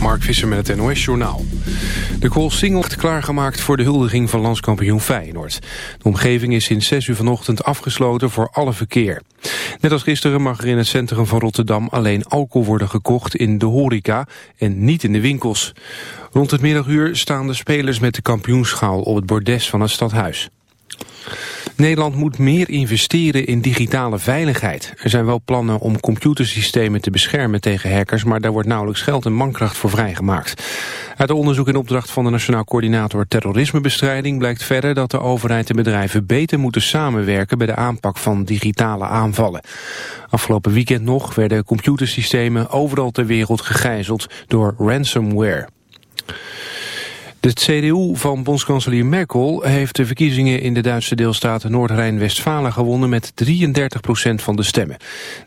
Mark Visser met het NOS-journaal. De Koolsingel wordt klaargemaakt voor de huldiging van landskampioen Feyenoord. De omgeving is sinds 6 uur vanochtend afgesloten voor alle verkeer. Net als gisteren mag er in het centrum van Rotterdam alleen alcohol worden gekocht in de horeca en niet in de winkels. Rond het middaguur staan de spelers met de kampioenschaal op het bordes van het stadhuis. Nederland moet meer investeren in digitale veiligheid. Er zijn wel plannen om computersystemen te beschermen tegen hackers... maar daar wordt nauwelijks geld en mankracht voor vrijgemaakt. Uit onderzoek in opdracht van de Nationaal Coördinator Terrorismebestrijding... blijkt verder dat de overheid en bedrijven beter moeten samenwerken... bij de aanpak van digitale aanvallen. Afgelopen weekend nog werden computersystemen overal ter wereld gegijzeld door ransomware. De CDU van bondskanselier Merkel heeft de verkiezingen in de Duitse deelstaat Noord-Rijn-Westfalen gewonnen met 33% van de stemmen.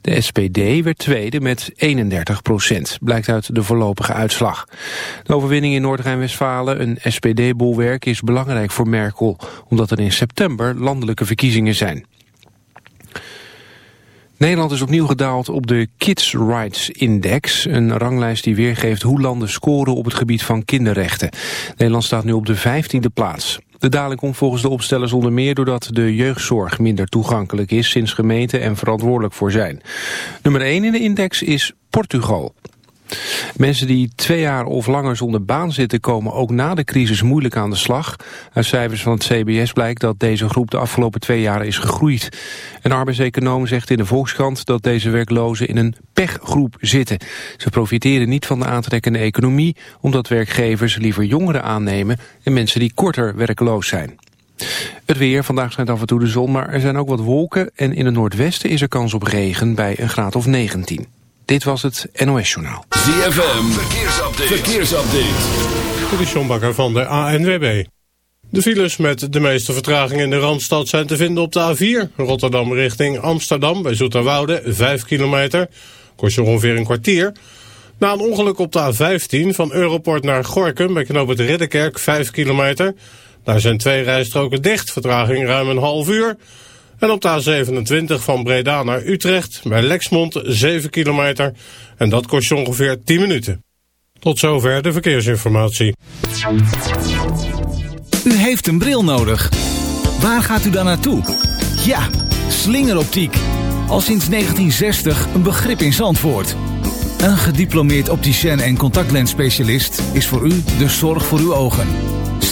De SPD werd tweede met 31% blijkt uit de voorlopige uitslag. De overwinning in Noord-Rijn-Westfalen, een SPD-bolwerk, is belangrijk voor Merkel, omdat er in september landelijke verkiezingen zijn. Nederland is opnieuw gedaald op de Kids Rights Index, een ranglijst die weergeeft hoe landen scoren op het gebied van kinderrechten. Nederland staat nu op de vijftiende plaats. De daling komt volgens de opstellers onder meer doordat de jeugdzorg minder toegankelijk is sinds gemeenten en verantwoordelijk voor zijn. Nummer 1 in de index is Portugal. Mensen die twee jaar of langer zonder baan zitten komen ook na de crisis moeilijk aan de slag. Uit cijfers van het CBS blijkt dat deze groep de afgelopen twee jaar is gegroeid. Een arbeidseconoom zegt in de Volkskrant dat deze werklozen in een pechgroep zitten. Ze profiteren niet van de aantrekkende economie omdat werkgevers liever jongeren aannemen en mensen die korter werkloos zijn. Het weer, vandaag schijnt af en toe de zon, maar er zijn ook wat wolken... en in het noordwesten is er kans op regen bij een graad of 19. Dit was het NOS Journaal. ZFM, verkeersupdate. verkeersupdate. Dit is John Bakker van de ANWB. De files met de meeste vertraging in de Randstad zijn te vinden op de A4. Rotterdam richting Amsterdam bij Zoeterwoude, 5 kilometer. Kost je ongeveer een kwartier. Na een ongeluk op de A15 van Europort naar Gorkum bij knoop het Ridderkerk, 5 kilometer. Daar zijn twee rijstroken dicht, vertraging ruim een half uur... En op de A27 van Breda naar Utrecht bij Lexmond 7 kilometer. En dat kost je ongeveer 10 minuten. Tot zover de verkeersinformatie. U heeft een bril nodig. Waar gaat u dan naartoe? Ja, slingeroptiek. Al sinds 1960 een begrip in Zandvoort. Een gediplomeerd opticien en contactlensspecialist is voor u de zorg voor uw ogen.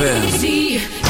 ZFM.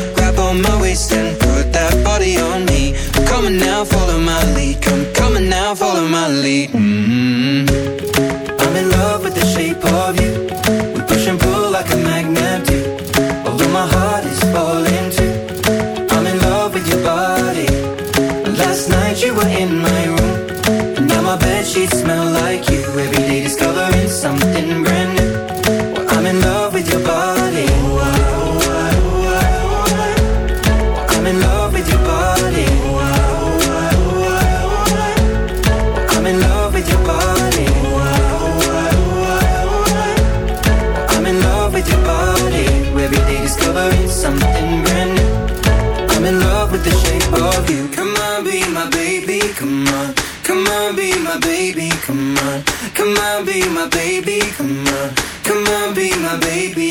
my waist. my baby.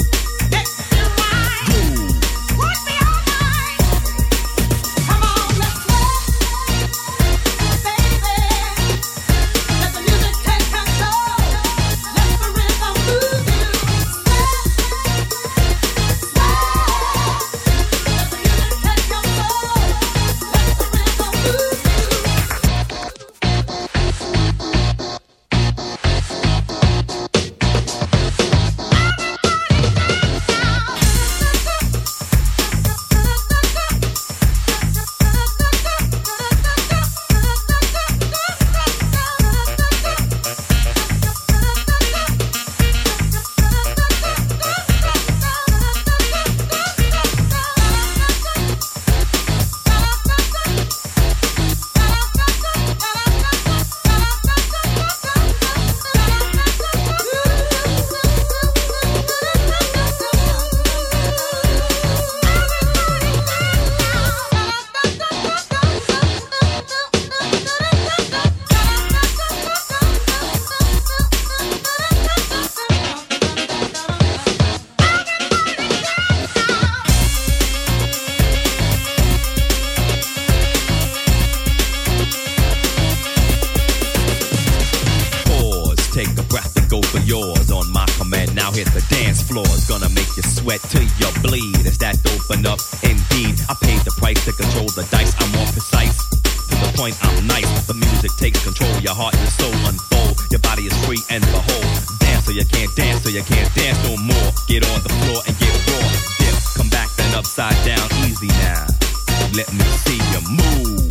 Price to control the dice. I'm more precise. To the point, I'm nice. The music takes control. Your heart and soul unfold. Your body is free and behold. Dance so you can't dance, so you can't dance no more. Get on the floor and get raw. Dip, come back then upside down. Easy now. Let me see you move.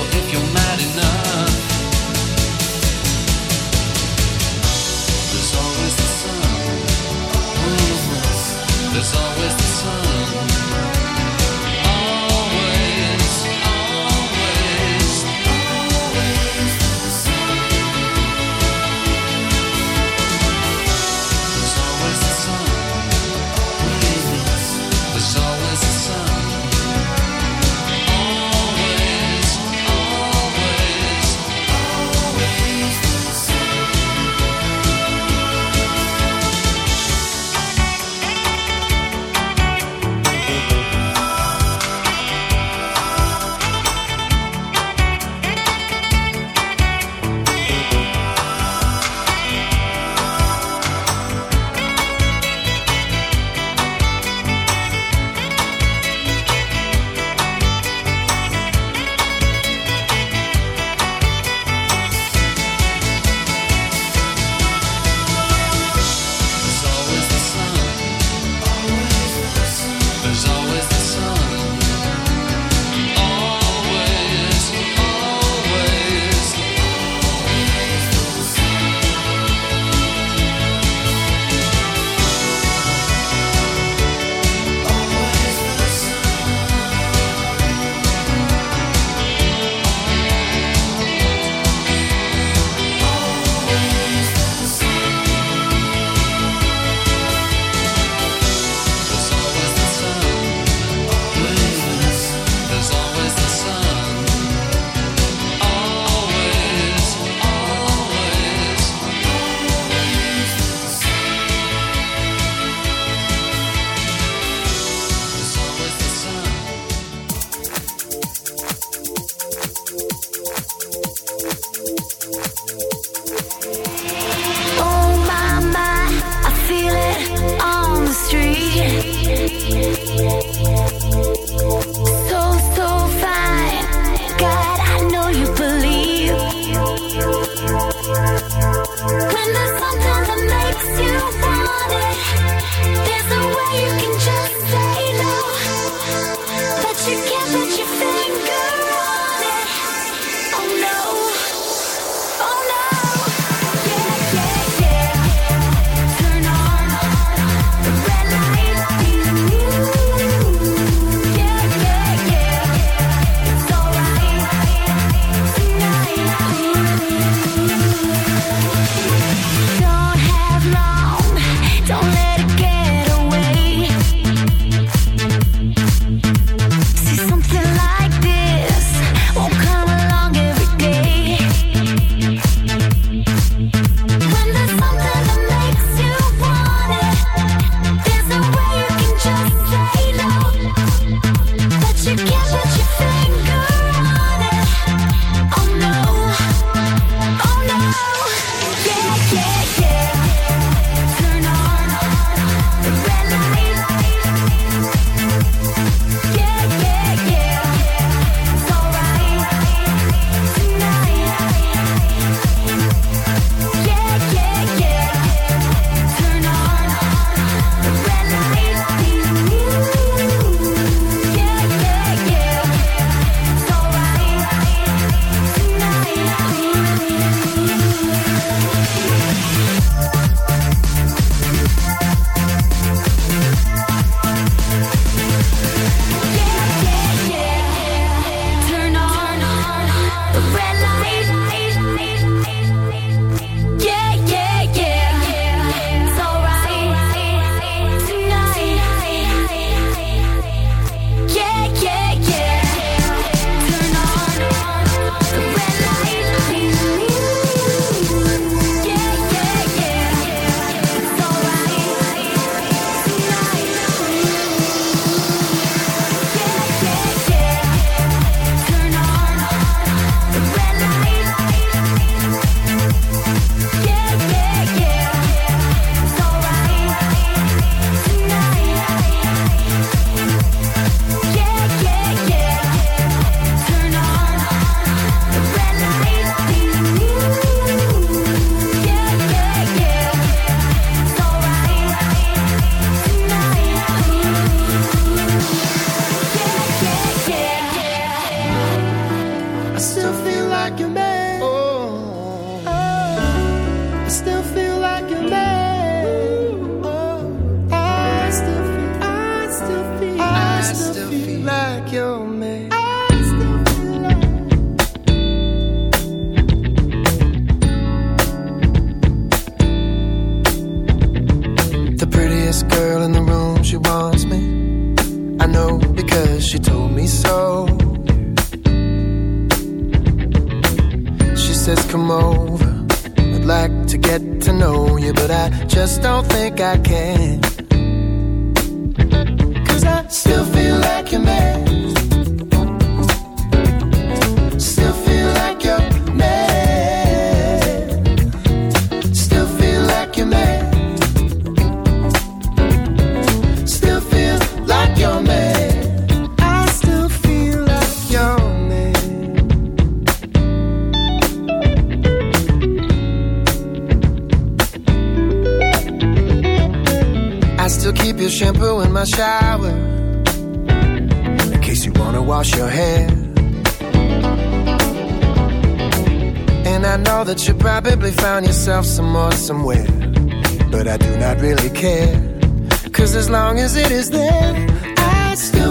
As it is there, I still